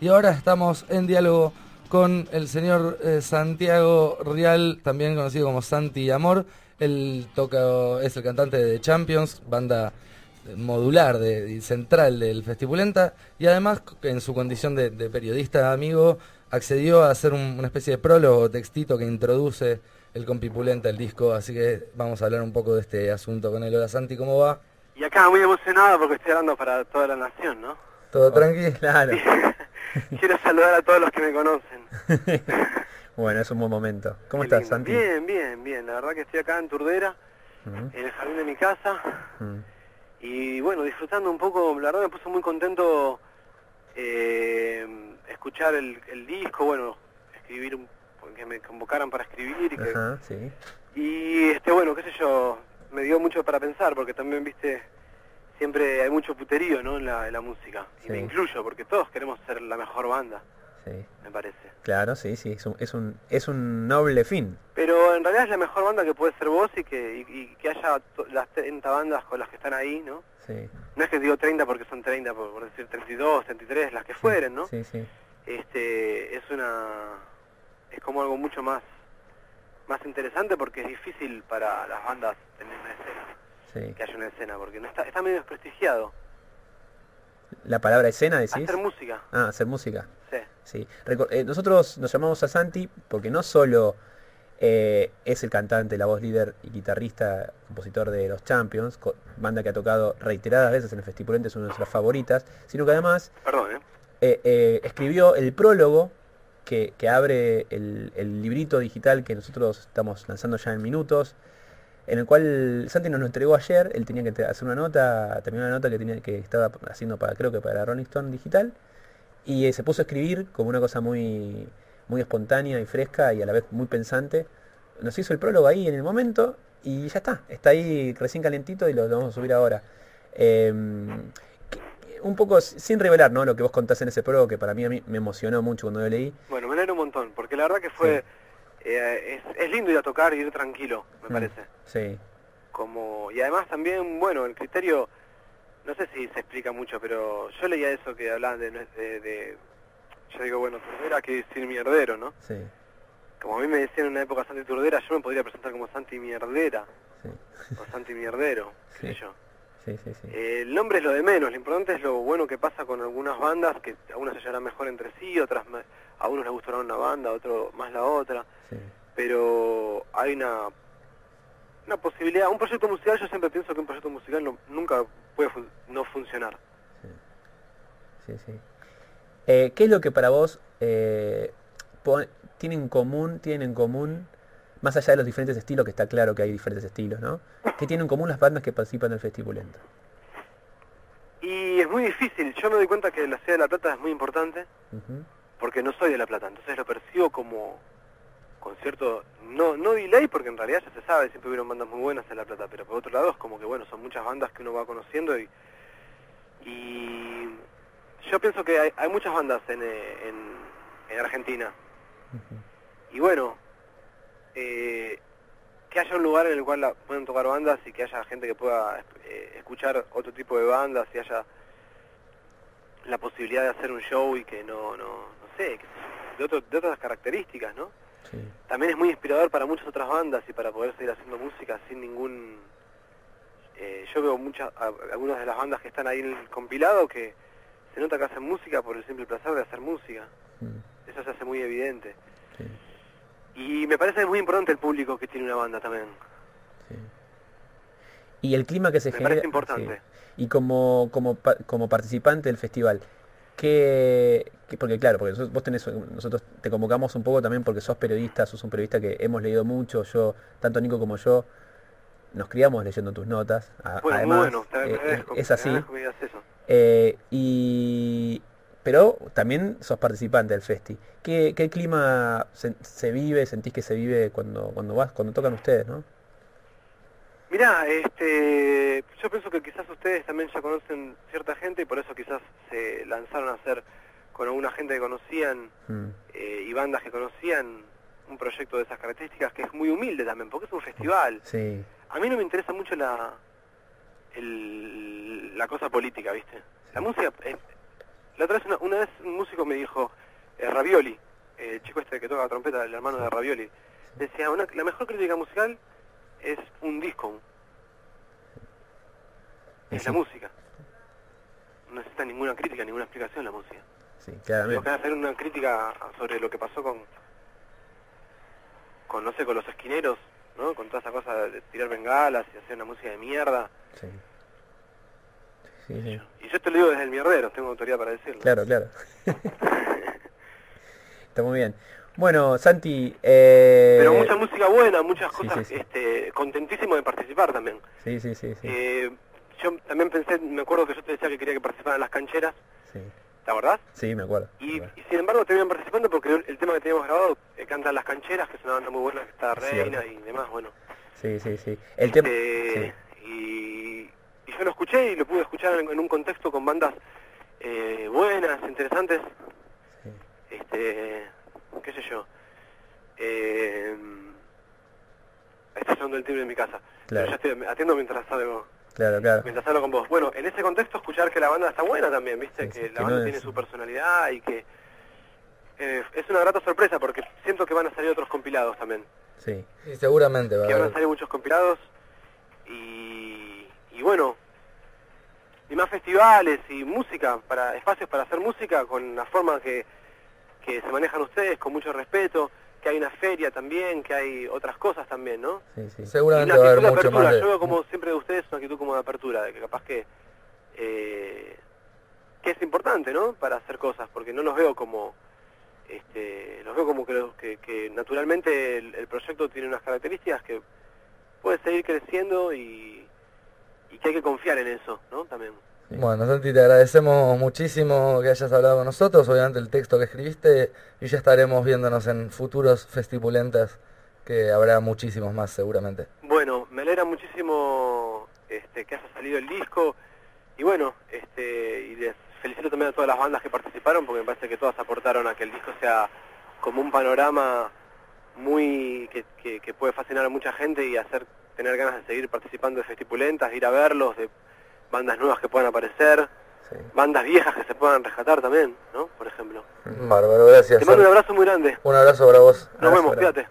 Y ahora estamos en diálogo con el señor eh, Santiago Rial, también conocido como Santi Amor. Él toca, es el cantante de Champions, banda modular de, central del Festipulenta, y además en su condición de, periodista amigo accedió a hacer una especie de prólogo, textito que introduce el Compipulenta, el disco, así que vamos a hablar un poco de este asunto con él. Hola Santi, ¿cómo va? Y acá muy emocionado porque estoy hablando para toda la nación, ¿no? ¿Todo tranquilo? Claro. Quiero saludar a todos los que me conocen. bueno, es un buen momento. ¿Cómo estás, Santi? Bien, bien, bien. La verdad que estoy acá en Turdera, en el jardín de mi casa. Y bueno, disfrutando un poco, la verdad me puso muy contento eh, escuchar el, disco, bueno, escribir, que me convocaran para escribir. Y, que, y este, bueno, qué sé yo, me dio mucho para pensar, porque también, viste, siempre hay mucho puterío ¿no? en, la, música. Y me incluyo, porque todos queremos ser la mejor banda. Sí. Me parece. Claro, sí, sí, es un, es un, es un noble fin. Pero en realidad es la mejor banda que puede ser vos y que, y, que haya las 30 bandas con las que están ahí, ¿no? Sí. No es que digo 30 porque son 30, por, decir 32, 33, las que fueren, ¿no? Sí, sí. Este, es una... es como algo mucho más más interesante porque es difícil para las bandas tener una escena. Que haya una escena, porque no está, está medio desprestigiado. ¿La palabra escena decís? Hacer música. Ah, hacer música. Sí. sí. Eh, nosotros nos llamamos a Santi porque no solo eh, es el cantante, la voz líder y guitarrista, compositor de Los Champions, banda que ha tocado reiteradas veces en el Festival, es una de nuestras favoritas, sino que además Perdón, ¿eh? escribió el prólogo que, abre el, librito digital que nosotros estamos lanzando ya en minutos, en el cual Santi nos lo entregó ayer, él tenía que hacer una nota, terminó una nota que, tenía, que estaba haciendo para, creo que para Rolling Stone Digital, y eh, se puso a escribir como una cosa muy, muy espontánea y fresca y a la vez muy pensante. Nos hizo el prólogo ahí en el momento y ya está, está ahí recién calentito y lo, vamos a subir ahora. Em, un poco sin revelar ¿no? lo que vos contás en ese prólogo, que para mí, a mí me emocionó mucho cuando lo leí. Bueno, me alegro un montón, porque la verdad que fue... Eh, es, lindo ir a tocar y ir tranquilo, me mm, parece. Sí. Como, y además también, bueno, el criterio, no sé si se explica mucho, pero yo leía eso que hablaban de, de, yo digo, bueno, Turdera que decir mierdero, ¿no? Sí. Como a mí me decían en una época Santi Turdera, yo me podría presentar como Santi Mierdera. Sí. O Santi Mierdero, qué sé yo. Eh, el nombre es lo de menos, lo importante es lo bueno que pasa con algunas bandas, que a unas se llevarán mejor entre sí, otras a unos les gustará una banda, a otros más la otra, pero hay una una posibilidad, un proyecto musical, yo siempre pienso que un proyecto musical no, nunca puede no funcionar. Sí, sí. Eh, ¿Qué es lo que para vos eh, tienen en común, tienen en común más allá de los diferentes estilos, que está claro que hay diferentes estilos, ¿no? ¿Qué tienen en común las bandas que participan del Festival Y es muy difícil, yo me doy cuenta que la ciudad de La Plata es muy importante, porque no soy de La Plata, entonces lo percibo como con cierto, no, no delay, porque en realidad ya se sabe, siempre hubieron bandas muy buenas en La Plata, pero por otro lado es como que, bueno, son muchas bandas que uno va conociendo y, y yo pienso que hay, muchas bandas en, en, Argentina. Y bueno, eh, que haya un lugar en el cual la, puedan tocar bandas y que haya gente que pueda eh, escuchar otro tipo de bandas y haya la posibilidad de hacer un show y que no, no, no sé, de, de otras características, ¿no? También es muy inspirador para muchas otras bandas y para poder seguir haciendo música sin ningún... Eh, yo veo muchas, algunas de las bandas que están ahí en el compilado que se nota que hacen música por el simple placer de hacer música. Mm. Eso se hace muy evidente. Y me parece muy importante el público que tiene una banda también. Y el clima que se me genera... Parece importante. Y como, como, como participante del festival, ¿qué, porque claro, porque vos tenés, nosotros te convocamos un poco también porque sos periodista, sos un periodista que hemos leído mucho, yo, tanto Nico como yo, nos criamos leyendo tus notas. Bueno, bueno, eh, es así. Eh, y, pero también sos participante del festi. ¿Qué, qué clima se, vive, sentís que se vive cuando, cuando vas, cuando tocan ustedes, no? Mirá, este, yo pienso que quizás ustedes también ya conocen cierta gente y por eso quizás se lanzaron a hacer con alguna gente que conocían mm. eh, y bandas que conocían un proyecto de esas características que es muy humilde también, porque es un festival. Sí. A mí no me interesa mucho la, el, la cosa política, ¿viste? La música, la otra vez una, una vez un músico me dijo, eh, Ravioli, eh, el chico este que toca la trompeta, el hermano de Ravioli, decía, una, la mejor crítica musical es un disco. Es la música. No necesita ninguna crítica, ninguna explicación la música. Sí, Tengo claramente. que hacer una crítica sobre lo que pasó con, con no sé, con los esquineros, ¿no? Con toda esa cosa de tirar bengalas y hacer una música de mierda. Sí. Sí, sí. Y yo te lo digo desde el mierdero, tengo autoridad para decirlo. Claro, claro. Está muy bien. Bueno, Santi, eh... Pero mucha música buena, muchas cosas, sí, este, contentísimo de participar también. Sí, sí, sí, sí. Eh, yo también pensé, me acuerdo que yo te decía que quería que participaran las cancheras, Sí, ¿te acordás? sí, me acuerdo. me Y, acuerdo. y sin embargo terminan participando porque el, tema que teníamos grabado, eh, cantan las cancheras, que es una banda muy buena, que está Reina y demás, bueno. Sí, sí, sí. El tema... Y yo lo escuché y lo pude escuchar en, en un contexto con bandas eh, buenas, interesantes, Sí, este, qué sé yo. Eh, está sonando el timbre en mi casa. Claro. Pero ya estoy atiendo mientras salgo, claro, claro. mientras hablo con vos. Bueno, en ese contexto escuchar que la banda está buena también, viste, Sí, que sí, la que banda no tiene es- su personalidad y que eh, es una grata sorpresa porque siento que van a salir otros compilados también. Sí, Y seguramente va que van a salir muchos compilados y, y bueno y más festivales y música para espacios para hacer música con la forma que, que se manejan ustedes con mucho respeto que hay una feria también que hay otras cosas también no sí, sí. y Seguramente una va a actitud haber de mucho apertura más de... yo veo como siempre de ustedes una actitud como de apertura de que capaz que eh, que es importante no para hacer cosas porque no los veo como este, los veo como que, los- que, que naturalmente el, el proyecto tiene unas características que puede seguir creciendo y, y que hay que confiar en eso, ¿no? También. Bueno, Santi, te agradecemos muchísimo que hayas hablado con nosotros, obviamente el texto que escribiste, y ya estaremos viéndonos en futuros festipulentas, que habrá muchísimos más seguramente. Bueno, me alegra muchísimo este, que haya salido el disco y bueno, este, y felicito también a todas las bandas que participaron porque me parece que todas aportaron a que el disco sea como un panorama muy que, puede fascinar a mucha gente y hacer tener ganas de seguir participando de festipulentas, ir a verlos, bandas nuevas que puedan aparecer, sí. bandas viejas que se puedan rescatar también, ¿no? Por ejemplo. Bárbaro, gracias. Te mando un abrazo muy grande. Un abrazo para vos. Nos vemos, Abrazo, fíjate.